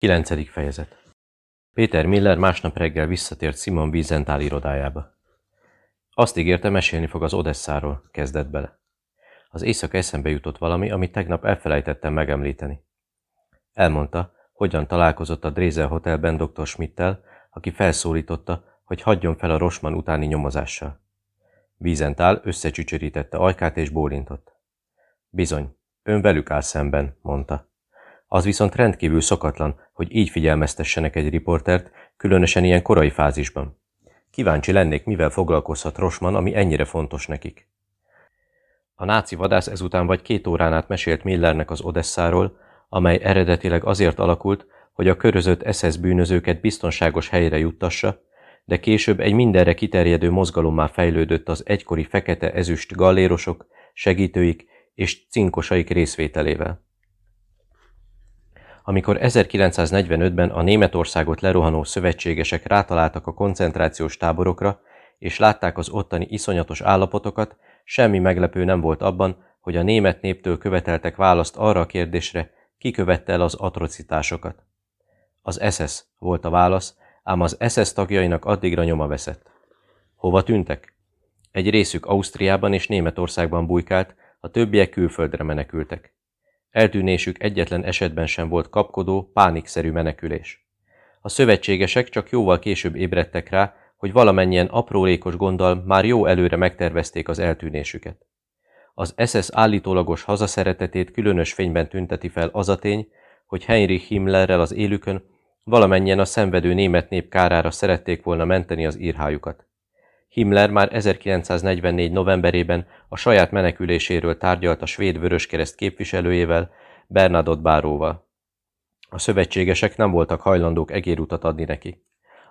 9. fejezet Péter Miller másnap reggel visszatért Simon Wiesenthal irodájába. Azt ígérte, mesélni fog az Odesszáról, kezdett bele. Az éjszaka eszembe jutott valami, amit tegnap elfelejtettem megemlíteni. Elmondta, hogyan találkozott a Drézel Hotelben dr. Schmidtel, aki felszólította, hogy hagyjon fel a Rosman utáni nyomozással. Wiesenthal összecsücsörítette ajkát és bólintott. Bizony, ön velük áll szemben, mondta. Az viszont rendkívül szokatlan, hogy így figyelmeztessenek egy riportert, különösen ilyen korai fázisban. Kíváncsi lennék, mivel foglalkozhat Rosman, ami ennyire fontos nekik. A náci vadász ezután vagy két órán át mesélt Millernek az Odesszáról, amely eredetileg azért alakult, hogy a körözött SS bűnözőket biztonságos helyre juttassa, de később egy mindenre kiterjedő mozgalommá fejlődött az egykori fekete-ezüst gallérosok, segítőik és cinkosaik részvételével. Amikor 1945-ben a Németországot lerohanó szövetségesek rátaláltak a koncentrációs táborokra, és látták az ottani iszonyatos állapotokat, semmi meglepő nem volt abban, hogy a német néptől követeltek választ arra a kérdésre, ki követte el az atrocitásokat. Az SS volt a válasz, ám az SS tagjainak addigra nyoma veszett. Hova tűntek? Egy részük Ausztriában és Németországban bujkált, a többiek külföldre menekültek. Eltűnésük egyetlen esetben sem volt kapkodó, pánikszerű menekülés. A szövetségesek csak jóval később ébredtek rá, hogy valamennyien aprólékos gonddal már jó előre megtervezték az eltűnésüket. Az SS állítólagos hazaszeretetét különös fényben tünteti fel az a tény, hogy Heinrich Himmlerrel az élükön valamennyien a szenvedő német nép kárára szerették volna menteni az írhájukat. Himmler már 1944. novemberében a saját meneküléséről tárgyalt a svéd vöröskereszt képviselőjével, Bernadotte Báróval. A szövetségesek nem voltak hajlandók egérutat adni neki.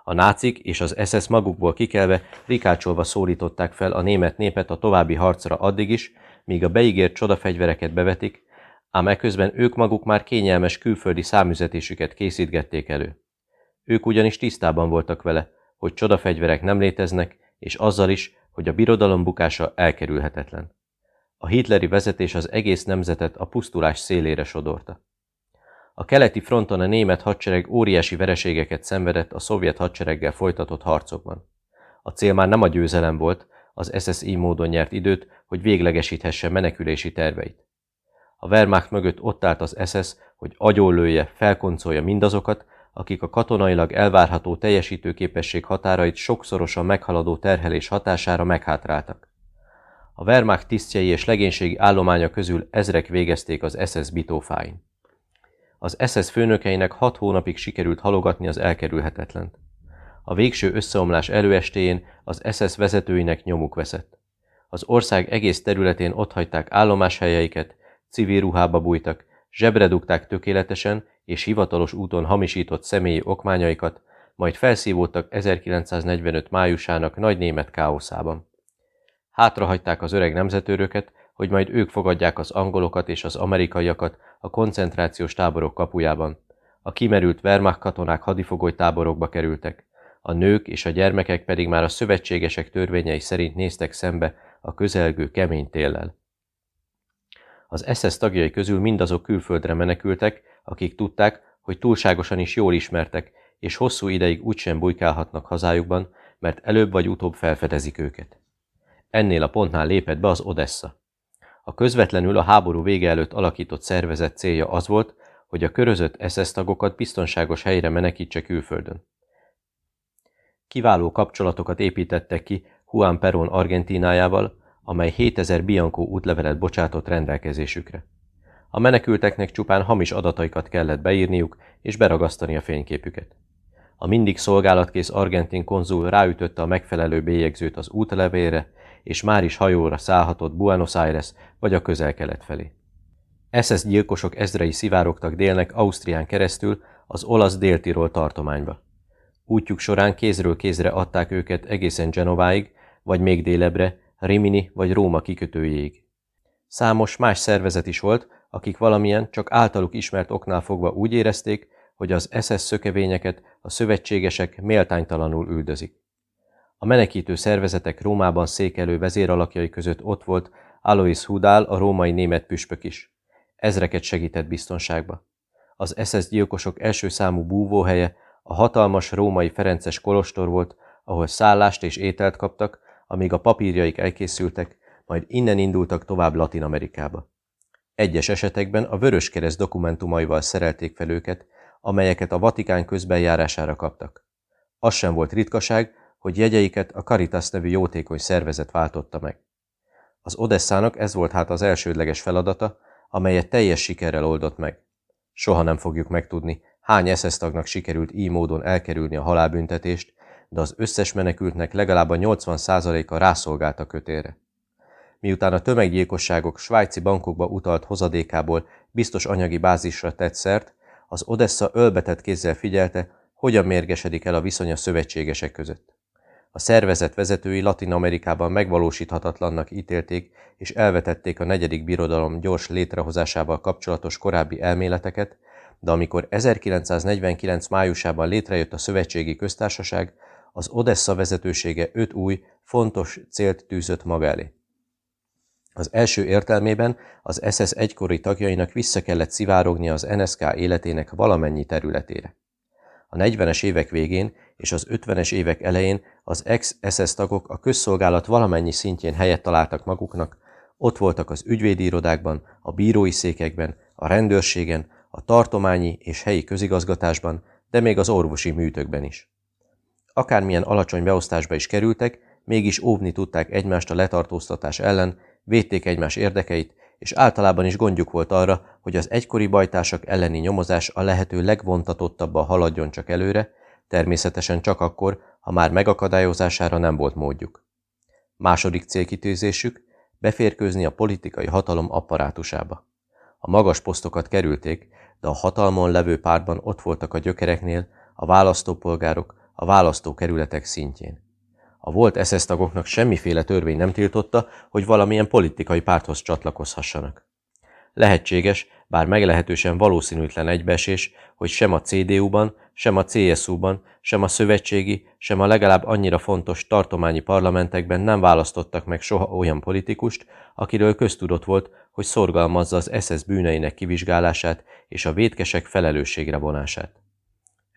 A nácik és az SS magukból kikelve rikácsolva szólították fel a német népet a további harcra addig is, míg a beígért csodafegyvereket bevetik, ám eközben ők maguk már kényelmes külföldi számüzetésüket készítgették elő. Ők ugyanis tisztában voltak vele, hogy csodafegyverek nem léteznek, és azzal is, hogy a birodalom bukása elkerülhetetlen. A hitleri vezetés az egész nemzetet a pusztulás szélére sodorta. A keleti fronton a német hadsereg óriási vereségeket szenvedett a szovjet hadsereggel folytatott harcokban. A cél már nem a győzelem volt, az SSI módon nyert időt, hogy véglegesíthesse menekülési terveit. A Wehrmacht mögött ott állt az SS, hogy agyonlője, felkoncolja mindazokat, akik a katonailag elvárható teljesítőképesség határait sokszorosan meghaladó terhelés hatására meghátráltak. A Wehrmacht tisztjei és legénységi állománya közül ezrek végezték az SS bitófáin. Az SS főnökeinek hat hónapig sikerült halogatni az elkerülhetetlent. A végső összeomlás előestéjén az SS vezetőinek nyomuk veszett. Az ország egész területén otthagyták állomáshelyeiket, civil ruhába bújtak, zsebre dugták tökéletesen, és hivatalos úton hamisított személyi okmányaikat, majd felszívódtak 1945 májusának nagy német káoszában. Hátrahagyták az öreg nemzetőröket, hogy majd ők fogadják az angolokat és az amerikaiakat a koncentrációs táborok kapujában. A kimerült Wehrmacht katonák hadifogoly táborokba kerültek. A nők és a gyermekek pedig már a szövetségesek törvényei szerint néztek szembe a közelgő kemény téllel. Az SS tagjai közül mindazok külföldre menekültek, akik tudták, hogy túlságosan is jól ismertek, és hosszú ideig úgysem bujkálhatnak hazájukban, mert előbb vagy utóbb felfedezik őket. Ennél a pontnál lépett be az Odessa. A közvetlenül a háború vége előtt alakított szervezet célja az volt, hogy a körözött SS tagokat biztonságos helyre menekítse külföldön. Kiváló kapcsolatokat építettek ki Juan Perón Argentinájával, amely 7000 Bianco útlevelet bocsátott rendelkezésükre. A menekülteknek csupán hamis adataikat kellett beírniuk és beragasztani a fényképüket. A mindig szolgálatkész argentin konzul ráütötte a megfelelő bélyegzőt az útlevére, és már is hajóra szállhatott Buenos Aires vagy a közel-kelet felé. SS gyilkosok ezrei szivárogtak délnek Ausztrián keresztül az olasz déltiról tartományba. Útjuk során kézről kézre adták őket egészen Genováig, vagy még délebre, Rimini vagy Róma kikötőjéig. Számos más szervezet is volt, akik valamilyen, csak általuk ismert oknál fogva úgy érezték, hogy az SS szökevényeket a szövetségesek méltánytalanul üldözik. A menekítő szervezetek Rómában székelő vezéralakjai között ott volt Alois Hudál, a római német püspök is. Ezreket segített biztonságba. az SS gyilkosok első számú búvóhelye a hatalmas római Ferences kolostor volt, ahol szállást és ételt kaptak, amíg a papírjaik elkészültek, majd innen indultak tovább Latin Amerikába. Egyes esetekben a Vöröskereszt dokumentumaival szerelték fel őket, amelyeket a Vatikán közbenjárására kaptak. Az sem volt ritkaság, hogy jegyeiket a Caritas nevű jótékony szervezet váltotta meg. Az Odesszának ez volt hát az elsődleges feladata, amelyet teljes sikerrel oldott meg. Soha nem fogjuk megtudni, hány SS tagnak sikerült így módon elkerülni a halálbüntetést, de az összes menekültnek legalább a 80%-a rászolgált a kötére. Miután a tömeggyilkosságok svájci bankokba utalt hozadékából biztos anyagi bázisra tett szert, az Odessa ölbetett kézzel figyelte, hogyan mérgesedik el a viszony a szövetségesek között. A szervezet vezetői Latin Amerikában megvalósíthatatlannak ítélték és elvetették a negyedik birodalom gyors létrehozásával kapcsolatos korábbi elméleteket, de amikor 1949. májusában létrejött a szövetségi köztársaság, az Odessa vezetősége öt új, fontos célt tűzött maga elé. Az első értelmében az SS egykori tagjainak vissza kellett szivárogni az NSK életének valamennyi területére. A 40-es évek végén és az 50-es évek elején az ex-SS tagok a közszolgálat valamennyi szintjén helyet találtak maguknak, ott voltak az ügyvédi irodákban, a bírói székekben, a rendőrségen, a tartományi és helyi közigazgatásban, de még az orvosi műtökben is. Akármilyen alacsony beosztásba is kerültek, mégis óvni tudták egymást a letartóztatás ellen, védték egymás érdekeit, és általában is gondjuk volt arra, hogy az egykori bajtársak elleni nyomozás a lehető legvontatottabban haladjon csak előre, természetesen csak akkor, ha már megakadályozására nem volt módjuk. Második célkitűzésük beférkőzni a politikai hatalom apparátusába. A magas posztokat kerülték, de a hatalmon levő pártban ott voltak a gyökereknél a választópolgárok a választókerületek szintjén. A volt SS tagoknak semmiféle törvény nem tiltotta, hogy valamilyen politikai párthoz csatlakozhassanak. Lehetséges, bár meglehetősen valószínűtlen egybeesés, hogy sem a CDU-ban, sem a CSU-ban, sem a szövetségi, sem a legalább annyira fontos tartományi parlamentekben nem választottak meg soha olyan politikust, akiről köztudott volt, hogy szorgalmazza az SS bűneinek kivizsgálását és a vétkesek felelősségre vonását.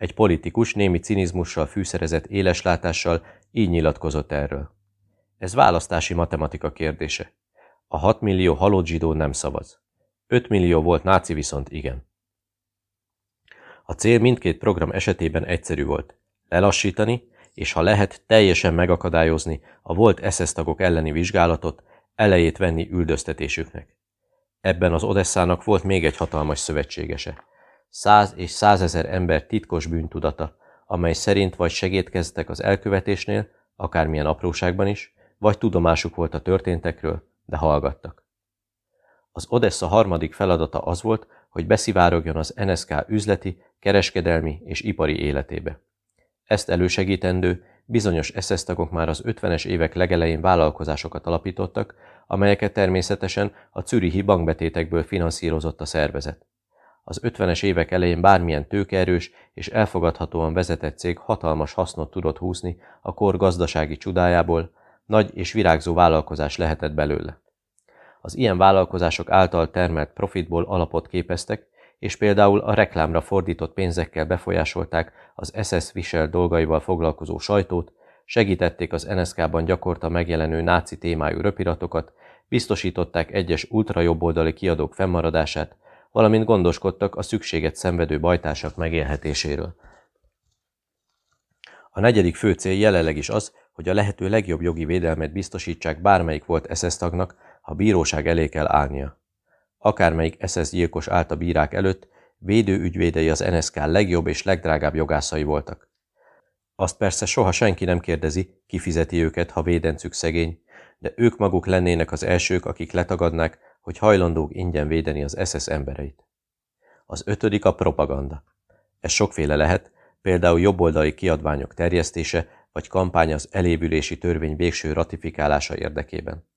Egy politikus némi cinizmussal fűszerezett éleslátással így nyilatkozott erről. Ez választási matematika kérdése. A 6 millió halott zsidó nem szavaz. 5 millió volt náci viszont igen. A cél mindkét program esetében egyszerű volt. Lelassítani, és ha lehet, teljesen megakadályozni a volt SS tagok elleni vizsgálatot, elejét venni üldöztetésüknek. Ebben az Odesszának volt még egy hatalmas szövetségese. Száz és százezer ember titkos bűntudata, amely szerint vagy segítkeztek az elkövetésnél, akármilyen apróságban is, vagy tudomásuk volt a történtekről, de hallgattak. Az Odessa harmadik feladata az volt, hogy beszivárogjon az NSK üzleti, kereskedelmi és ipari életébe. Ezt elősegítendő, bizonyos SS tagok már az 50-es évek legelején vállalkozásokat alapítottak, amelyeket természetesen a Zürichi bankbetétekből finanszírozott a szervezet. Az 50-es évek elején bármilyen tőkerős és elfogadhatóan vezetett cég hatalmas hasznot tudott húzni a kor gazdasági csodájából, nagy és virágzó vállalkozás lehetett belőle. Az ilyen vállalkozások által termelt profitból alapot képeztek, és például a reklámra fordított pénzekkel befolyásolták az SS Visel dolgaival foglalkozó sajtót, segítették az NSK-ban gyakorta megjelenő náci témájú röpiratokat, biztosították egyes ultrajobboldali kiadók fennmaradását, valamint gondoskodtak a szükséget szenvedő bajtársak megélhetéséről. A negyedik fő cél jelenleg is az, hogy a lehető legjobb jogi védelmet biztosítsák bármelyik volt SS tagnak, ha bíróság elé kell állnia. Akármelyik SS gyilkos állt a bírák előtt, védőügyvédei az NSK legjobb és legdrágább jogászai voltak. Azt persze soha senki nem kérdezi, ki fizeti őket, ha védencük szegény, de ők maguk lennének az elsők, akik letagadnák, hogy hajlandók ingyen védeni az SS embereit. Az ötödik a propaganda. Ez sokféle lehet, például jobboldali kiadványok terjesztése, vagy kampány az elévülési törvény végső ratifikálása érdekében.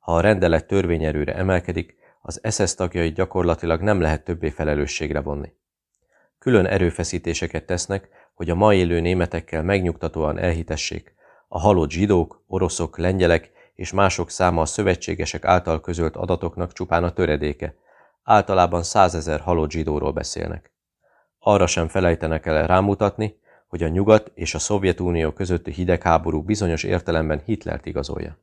Ha a rendelet törvényerőre emelkedik, az SS tagjait gyakorlatilag nem lehet többé felelősségre vonni. Külön erőfeszítéseket tesznek, hogy a ma élő németekkel megnyugtatóan elhitessék, a halott zsidók, oroszok, lengyelek és mások száma a szövetségesek által közölt adatoknak csupán a töredéke. Általában százezer halott zsidóról beszélnek. arra sem felejtenek el rámutatni, hogy a Nyugat és a Szovjetunió közötti hidegháború bizonyos értelemben Hitlert igazolja.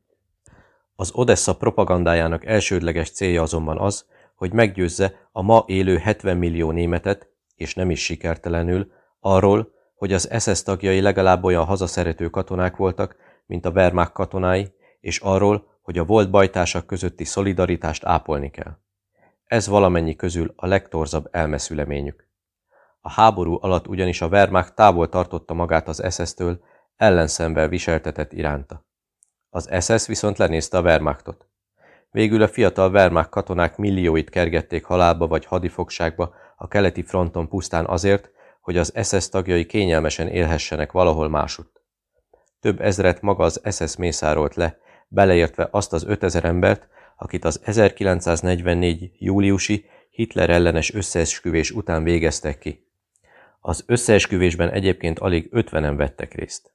Az Odessa propagandájának elsődleges célja azonban az, hogy meggyőzze a ma élő 70 millió németet, és nem is sikertelenül, arról, hogy az SS tagjai legalább olyan hazaszerető katonák voltak, mint a Wehrmacht katonái, és arról, hogy a volt bajtársak közötti szolidaritást ápolni kell. Ez valamennyi közül a legtorzabb elmeszüleményük. A háború alatt ugyanis a Wehrmacht távol tartotta magát az SS-től, ellenszemvel viseltetett iránta. Az SS viszont lenézte a Wehrmachtot. Végül a fiatal Wehrmacht katonák millióit kergették halálba vagy hadifogságba a keleti fronton pusztán azért, hogy az SS tagjai kényelmesen élhessenek valahol másutt. Több ezret maga az SS mészárolt le, beleértve azt az 5000 embert, akit az 1944. júliusi Hitler ellenes összeesküvés után végeztek ki. Az összeesküvésben egyébként alig 50-en vettek részt.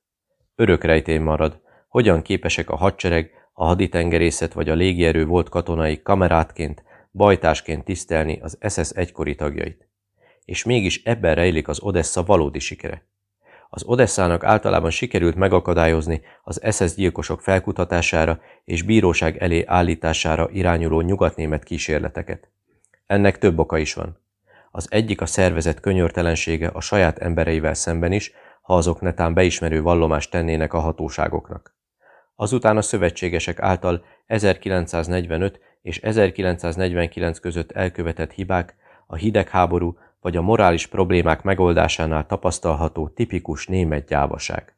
Örök rejtély marad, hogyan képesek a hadsereg, a haditengerészet vagy a légierő volt katonai kamerátként, bajtásként tisztelni az SS egykori tagjait. És mégis ebben rejlik az Odessa valódi sikere. Az Odesszának általában sikerült megakadályozni az SS gyilkosok felkutatására és bíróság elé állítására irányuló nyugatnémet kísérleteket. Ennek több oka is van. Az egyik a szervezet könyörtelensége a saját embereivel szemben is, ha azok netán beismerő vallomást tennének a hatóságoknak. Azután a szövetségesek által 1945 és 1949 között elkövetett hibák, a hidegháború vagy a morális problémák megoldásánál tapasztalható tipikus német gyávaság.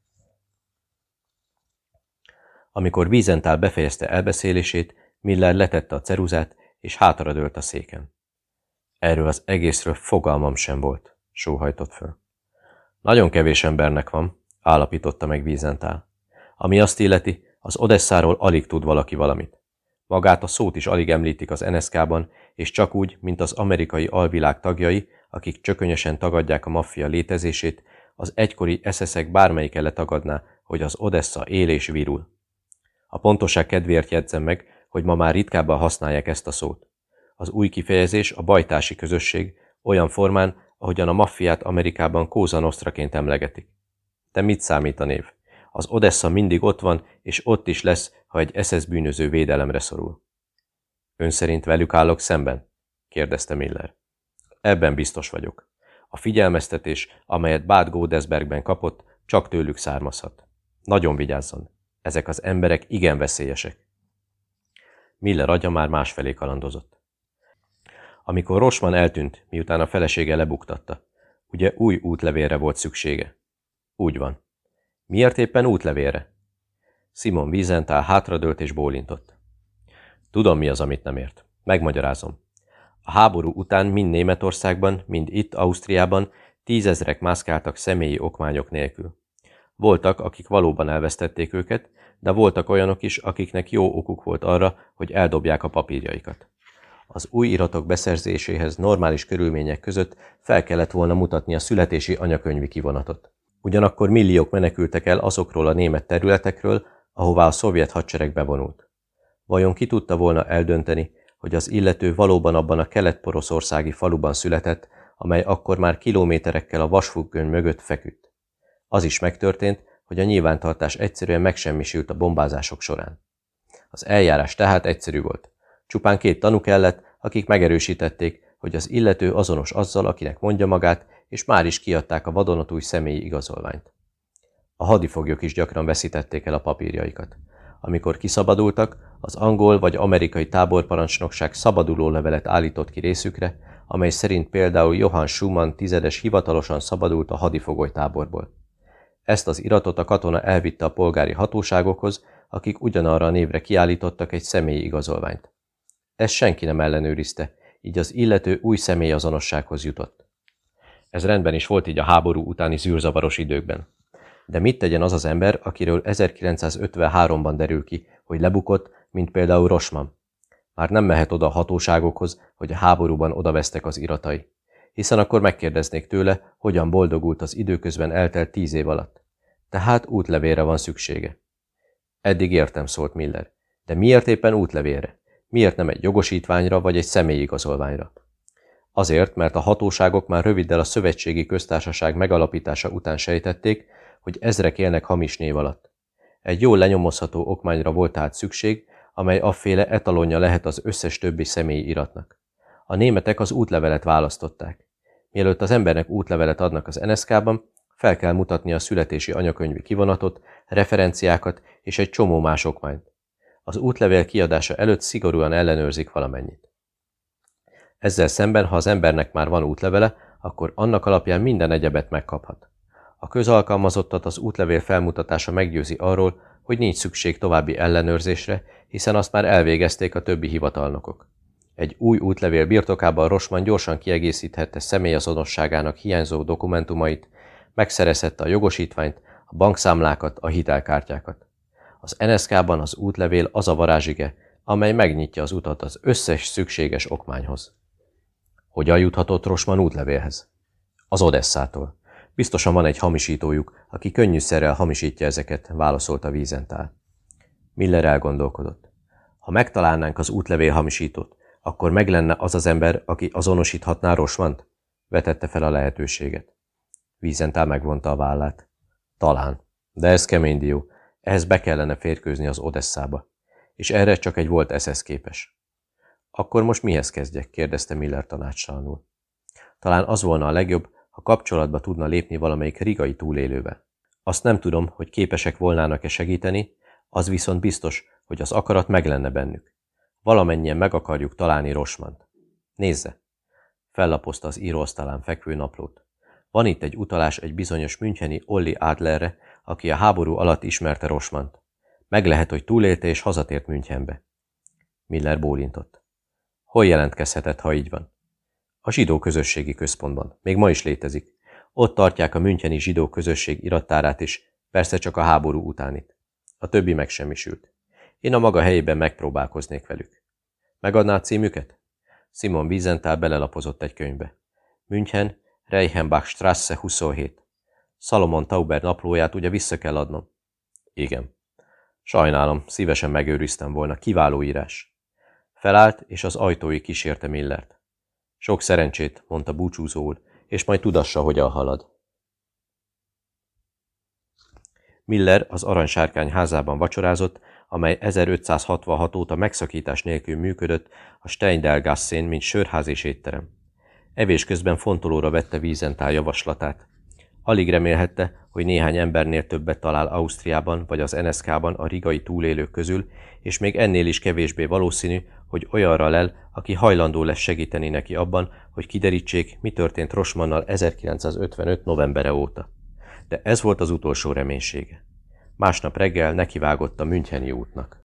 Amikor Wiesenthal befejezte elbeszélését, Miller letette a ceruzát, és hátradőlt a széken. Erről az egészről fogalmam sem volt, sóhajtott föl. Nagyon kevés embernek van, állapította meg Wiesenthal. Ami azt illeti, az Odesszáról alig tud valaki valamit. Magát a szót is alig említik az NSK-ban, és csak úgy, mint az amerikai alvilág tagjai, akik csökönyösen tagadják a maffia létezését, az egykori eszeszek bármelyike letagadná, hogy az Odessa él és virul. A pontoság kedvéért jegyzem meg, hogy ma már ritkábban használják ezt a szót. Az új kifejezés a bajtási közösség, olyan formán, ahogyan a maffiát Amerikában Kóza Nostraként emlegetik. Te mit számít a név? Az Odessa mindig ott van, és ott is lesz, ha egy SS bűnöző védelemre szorul. Ön szerint velük állok szemben? kérdezte Miller. Ebben biztos vagyok. A figyelmeztetés, amelyet Bad Godesbergben kapott, csak tőlük származhat. Nagyon vigyázzon. Ezek az emberek igen veszélyesek. Miller agya már másfelé kalandozott. Amikor Rosman eltűnt, miután a felesége lebuktatta, ugye új útlevélre volt szüksége. Úgy van. Miért éppen útlevélre? Simon Wiesenthal hátradőlt és bólintott. Tudom, mi az, amit nem ért. Megmagyarázom. A háború után mind Németországban, mind itt, Ausztriában tízezrek mászkáltak személyi okmányok nélkül. Voltak, akik valóban elvesztették őket, de voltak olyanok is, akiknek jó okuk volt arra, hogy eldobják a papírjaikat. Az új iratok beszerzéséhez normális körülmények között fel kellett volna mutatni a születési anyakönyvi kivonatot. Ugyanakkor milliók menekültek el azokról a német területekről, ahová a szovjet hadsereg bevonult. Vajon ki tudta volna eldönteni, hogy az illető valóban abban a kelet-poroszországi faluban született, amely akkor már kilométerekkel a vasfüggöny mögött feküdt. Az is megtörtént, hogy a nyilvántartás egyszerűen megsemmisült a bombázások során. Az eljárás tehát egyszerű volt. Csupán két tanú kellett, akik megerősítették, hogy az illető azonos azzal, akinek mondja magát, és már is kiadták a vadonatúj személyi igazolványt. A hadifoglyok is gyakran veszítették el a papírjaikat. Amikor kiszabadultak, az angol vagy amerikai táborparancsnokság szabaduló levelet állított ki részükre, amely szerint például Johann Schumann tizedes hivatalosan szabadult a hadifogoly táborból. Ezt az iratot a katona elvitte a polgári hatóságokhoz, akik ugyanarra a névre kiállítottak egy személyi igazolványt. Ezt senki nem ellenőrizte, így az illető új személyazonossághoz jutott. Ez rendben is volt így a háború utáni zűrzavaros időkben. De mit tegyen az az ember, akiről 1953-ban derül ki, hogy lebukott, mint például Rosman? Már nem mehet oda a hatóságokhoz, hogy a háborúban odavesztek az iratai. Hiszen akkor megkérdeznék tőle, hogyan boldogult az időközben eltelt tíz év alatt. Tehát útlevélre van szüksége. Eddig értem, szólt Miller. De miért éppen útlevélre? Miért nem egy jogosítványra vagy egy személyigazolványra? Azért, mert a hatóságok már röviddel a szövetségi köztársaság megalapítása után sejtették, hogy ezrek élnek hamis név alatt. Egy jól lenyomozható okmányra volt tehát szükség, amely afféle etalonja lehet az összes többi személyi iratnak. A németek az útlevelet választották. Mielőtt az embernek útlevelet adnak az NSK-ban, fel kell mutatni a születési anyakönyvi kivonatot, referenciákat és egy csomó más okmányt. Az útlevél kiadása előtt szigorúan ellenőrzik valamennyit. Ezzel szemben, ha az embernek már van útlevele, akkor annak alapján minden egyebet megkaphat. A közalkalmazottat az útlevél felmutatása meggyőzi arról, hogy nincs szükség további ellenőrzésre, hiszen azt már elvégezték a többi hivatalnokok. Egy új útlevél birtokában Rosman gyorsan kiegészíthette személyazonosságának hiányzó dokumentumait, megszerezhette a jogosítványt, a bankszámlákat, a hitelkártyákat. Az NSK-ban az útlevél az a varázsige, amely megnyitja az utat az összes szükséges okmányhoz. Hogyan juthatott Rosman útlevélhez? Az Odesszától. Biztosan van egy hamisítójuk, aki könnyűszerrel hamisítja ezeket, válaszolta Vízentál. Miller elgondolkodott. Ha megtalálnánk az útlevél hamisítót, akkor meg lenne az az ember, aki azonosíthatná Rosmant? Vetette fel a lehetőséget. Vízentál megvonta a vállát. Talán. De ez kemény dió. Ehhez be kellene férkőzni az Odesszába. És erre csak egy volt SS képes. Akkor most mihez kezdjek? kérdezte Miller tanácsalanul. Talán az volna a legjobb, ha kapcsolatba tudna lépni valamelyik rigai túlélővel. Azt nem tudom, hogy képesek volnának-e segíteni, az viszont biztos, hogy az akarat meg lenne bennük. Valamennyien meg akarjuk találni Rosmant. Nézze! Fellapozta az íróasztalán fekvő naplót. Van itt egy utalás egy bizonyos Müncheni Olli Adlerre, aki a háború alatt ismerte Rosmant. Meg lehet, hogy túlélte és hazatért Münchenbe. Miller bólintott. Hol jelentkezhetett, ha így van? A zsidó közösségi központban. Még ma is létezik. Ott tartják a Müncheni zsidó közösség irattárát is, persze csak a háború utánit. A többi megsemmisült. Én a maga helyében megpróbálkoznék velük. Megadná a címüket? Simon Wiesenthal belelapozott egy könyvbe. München, Reichenbach Strasse 27. Salomon Tauber naplóját ugye vissza kell adnom? Igen. Sajnálom, szívesen megőriztem volna, kiváló írás. Felállt, és az ajtói kísérte Millert. Sok szerencsét, mondta búcsúzóul, és majd tudassa, hogyan halad. Miller az aranysárkány házában vacsorázott, amely 1566 óta megszakítás nélkül működött a Steindelgasszén, mint sörház és étterem. Evés közben fontolóra vette Vízentál javaslatát. Alig remélhette, hogy néhány embernél többet talál Ausztriában vagy az NSK-ban a rigai túlélők közül, és még ennél is kevésbé valószínű, hogy olyanra lel, aki hajlandó lesz segíteni neki abban, hogy kiderítsék, mi történt Rosmannal 1955. novembere óta. De ez volt az utolsó reménysége. Másnap reggel nekivágott a Müncheni útnak.